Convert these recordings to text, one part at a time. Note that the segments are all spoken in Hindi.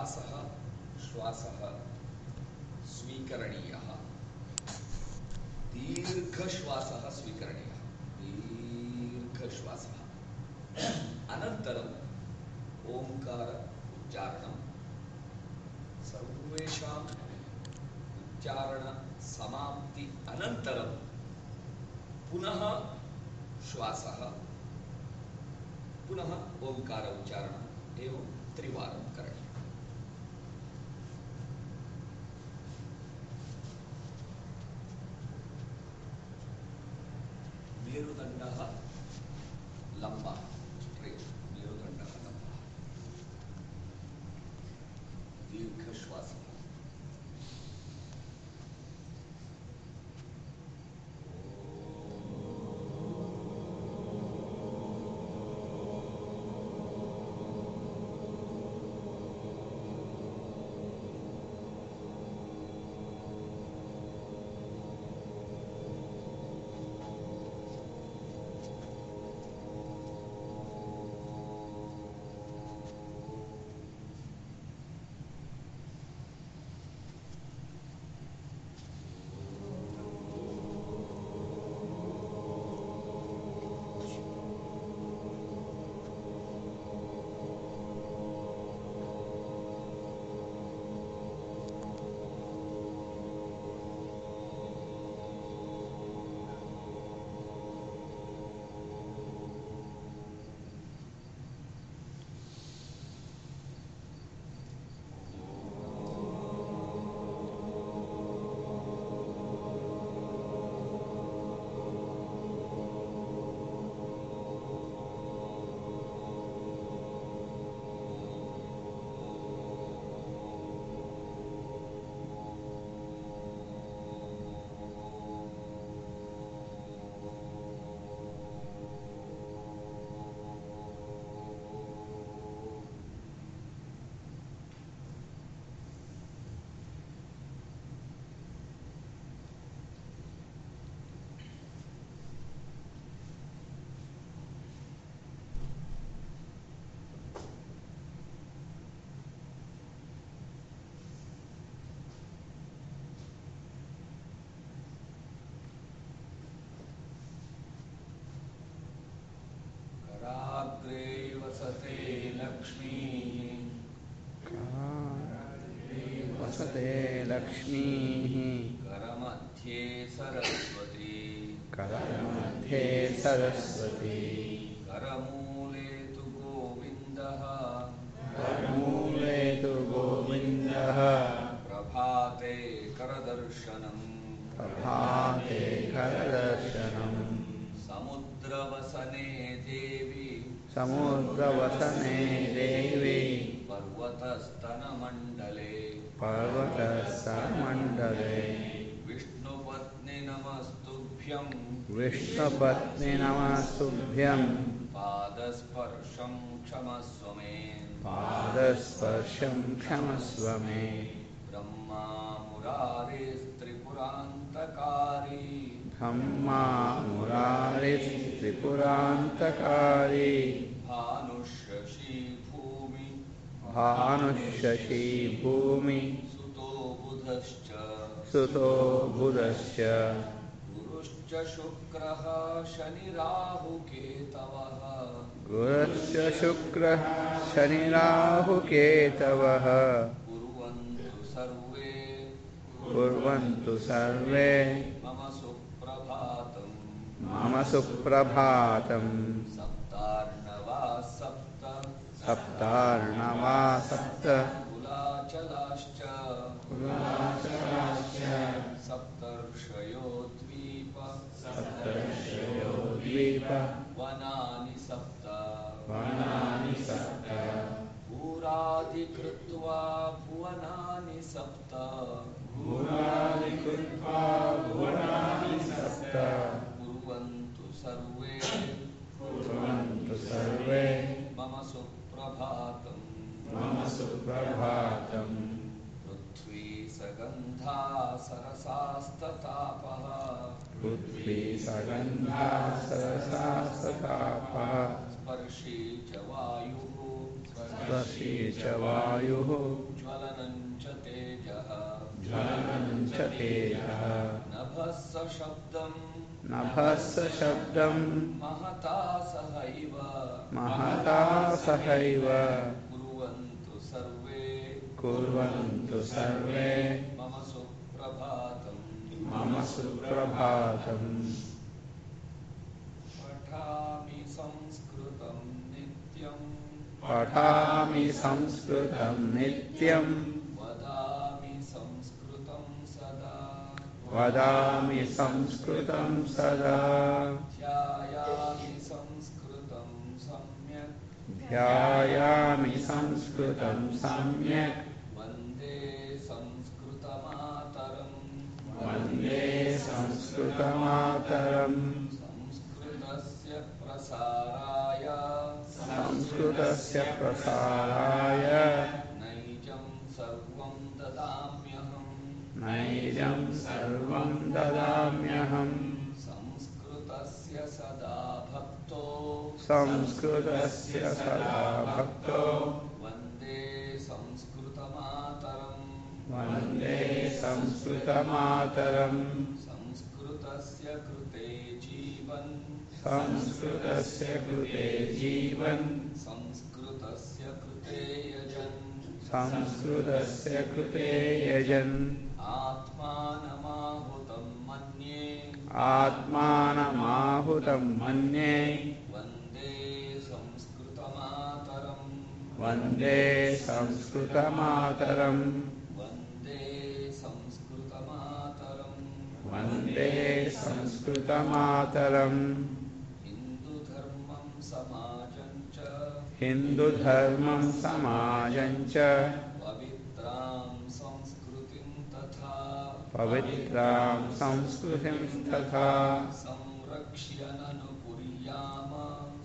श्वासः श्वासः स्वीकरणीयः। दीर्घश्वासः स्वीकरणीयः। दीर्घश्वासः। अनन्तरम् ओङ्कार उच्चारणं। सर्वेषाम् उच्चारणसमाप्ति अनन्तरं पुनः श्वासः। पुनः ओङ्कार उच्चारणम् एवं त्रिवारं करणीयम्। मेरुदण्डः लम्बः वसते लक्ष्मीः। करमध्ये सरस्वती। करमध्ये सरस्वती। करमूले तु गोविन्दः। मूले तु गोविन्दः। प्रभाते करदर्शनम्। प्रभाते करदर्शनम्। समुद्रवसने देवी। समुद्रवसने देवी। पर्वतस्तनमण्डले पर्वतस्तमण्डले विष्णुपत्नि नमस्तुभ्यं। विष्णुपत्नि नमस्तुभ्यं। पादस्पर्शं क्षमस्व मे पादस्पर्शं क्षमस्व मे ब्रह्मा मुरारिस्त्रिपुरान्तकारी ब्रह्मा मुरारिस्त्रिपुरान्तकारी भूमि भानुशशी भूमि। सुतो बुधश्च। सुतो बुधश्च गुरुश्च शुक्रः शनिराहुकेतवः। गुरश्च शुक्रः शनिराहुकेतवः। कुर्वन्तु सर्वे। कुर्वन्तु सर्वे। मम सुप्रभातम्। मम सुप्रभातम्। सप्तार्णवा सप्त सप्तार्णवा सप्त सप्तर्षयो द्वीप सप्तर्षयो द्वीप वनानि सप्त। वनानि सप्त। भूराधिकृत्वा भुवनानि सप्त भूराणि कृत्वा भुवनानि सप्त कुर्वन्तु सर्वे कुर्वन्तु सर्वे मम सुप्रभातम् मम सुप्रभातम् पृथ्वी सगन्धा सरसास्ततापः। पृथ्वी सगन्धा सरसा स्पर्शी च वायुः। स्वसी च वायुः। ज्वलनं च तेजः। ज्वलनं च तेजः। नभः स शब्दम्। नभः शब्दम्। महता सहैव। महता सहैव। कुर्वन्तु सर्वे। कुर्वन्तु सर्वे। मम मम सुप्रभातम्। पठामि संस्कृतं नित्यम्। पठामि संस्कृतं नित्यम्। वदामि संस्कृतं सदा। वदामि संस्कृतं सदा। ध्यायामि संस्कृतं सम्यक्। ध्यायामि संस्कृतं सम्यक् वंदे संस्कृतमातरम् वंदे संस्कृतमातरम् संस्कृतस्य प्रसाराय। संस्कृतस्य प्रसाराय। नैजं सर्वं ददाम्यहम्। संस्कृतस्य सदा भक्तो। संस्कृतस्य सदा भक्तो। वंदे संस्कृतमातरम्। वंदे संस्कृतमातरम्। संस्कृतस्य संस्कृतस्य कृते जीवन्। संस्कृतस्य कृते यजन्। संस्कृतस्य कृते यजन्। आत्मानमाहुतं मन्ये। आत्मानमाहुतं मन्ये। वन्दे संस्कृतमातरम्। वन्दे संस्कृतमातरम् वन्दे संस्कृतमातरम् हिन्दुधर्मं समाजं च हिन्दुधर्मं समाजं च पवित्रां संस्कृतिं तथा। पवित्रां संस्कृतिं तथा।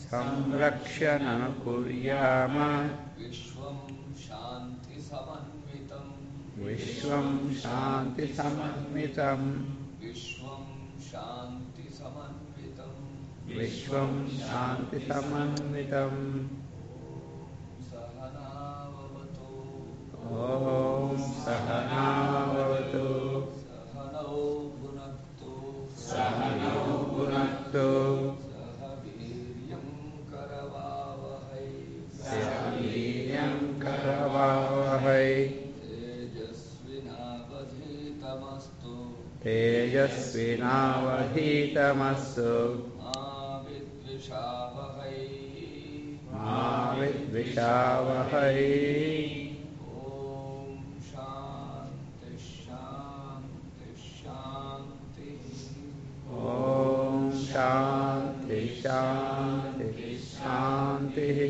संरक्ष्य न कुर्याम। विश्वं शान्तिसमन्वितम्। विश्वं शान्तिसमन्वितम्। विश्वं शान्तिसमन्वितम्। विश्वं शान्तिसमन्वितम् तेजस्विनावधीतमस्तु मा विद्विषावहै मा विद्विषावहै ॐ शान्ति शान्ति शान्तिः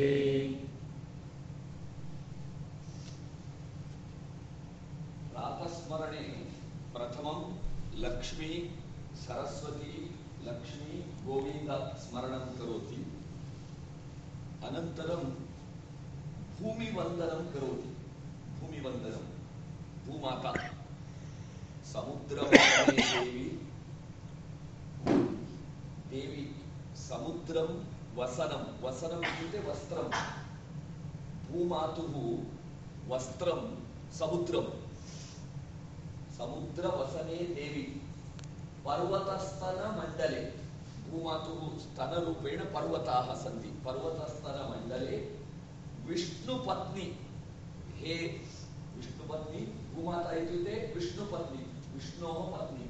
अनन्तरं भूमिवन्दनं करोति। भूमिवन्दनं भूमाता। समुद्रवसने देवी। देवी, समुद्रं वसनं। वसनम् इत्युक्ते वस्त्रं। भूमातुः वस्त्रं, समुद्रं। समुद्रवसने देवी। पर्वतस्तनमण्डले। भूमातुः स्तनरूपेण पर्वताः सन्ति पर्वतस्तनमण्डले विष्णुपत्नी हे विष्णुपत्नी भूमाता इत्युक्ते विष्णुपत्नी विष्णोः पत्नी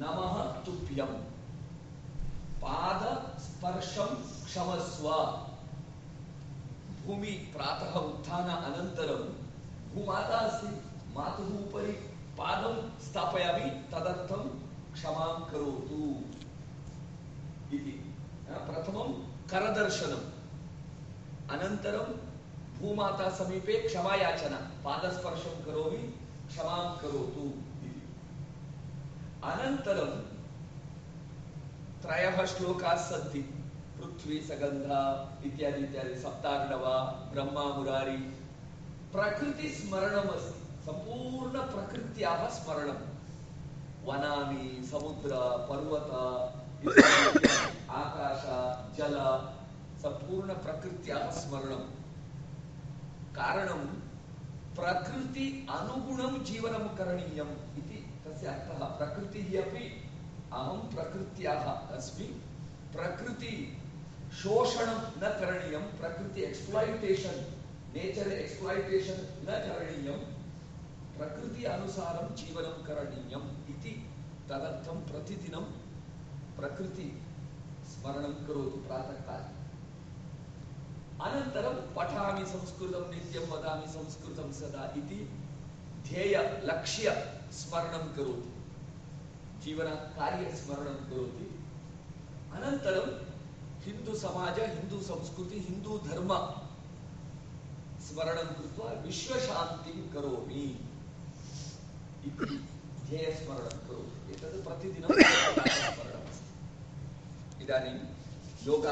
नमः तुभ्यं पादस्पर्शं क्षमस्व भूमि प्रातः उत्थान अनन्तरं भूमाता अस्ति मातुः उपरि पादं स्थापयामि तदर्थं क्षमां करोतु इति प्रथमं करदर्शनम्। अनन्तरं भूमाता समीपे क्षमायाचना। पादस्पर्शं करोमि, क्षमां करोतु इति। अनन्तरं त्रयः श्लोकाः सन्ति। पृथ्वी, सगन्धा इत्यादि इत्यादि। सप्ताण्डवा ब्रह्मा, मुरारी। प्रकृतिस्मरणमस्ति सम्पूर्णप्रकृत्याः स्मरणं वनानि, समुद्र, पर्वत आकाश, जल सम्पूर्णप्रकृत्याः स्मरणं कारणं, प्रकृति अनुगुणं जीवनं तस्य अर्थः। प्रकृतिः अपि अहं प्रकृत्याः अस्मि। प्रकृति शोषणं न करणीयं, प्रकृति एक्स्प्लायिटेशन् नेचर् एक्स्प्लायिटेशन् न करणीयं, प्रकृति अनुसारं जीवनं करणीयम् इति तदर्थं प्रतिदिनं प्रकृति स्मरणं करोतु प्रातःकाले। अनन्तरं पठामि संस्कृतं नित्यं वदामि संस्कृतं सदा इति ध्येय लक्ष्य स्मरणं करोति। जीवनात् कार्यस्मरणं करोति। अनन्तरं हिन्दुसमाज हिन्दुसंस्कृति हिन्दुधर्म स्मरणं कृत्वा विश्वशान्तिं करोमि इति ध्येयस्मरणं करोति। एतत् प्रतिदिनं स्मरणमस्ति इदानीं योगा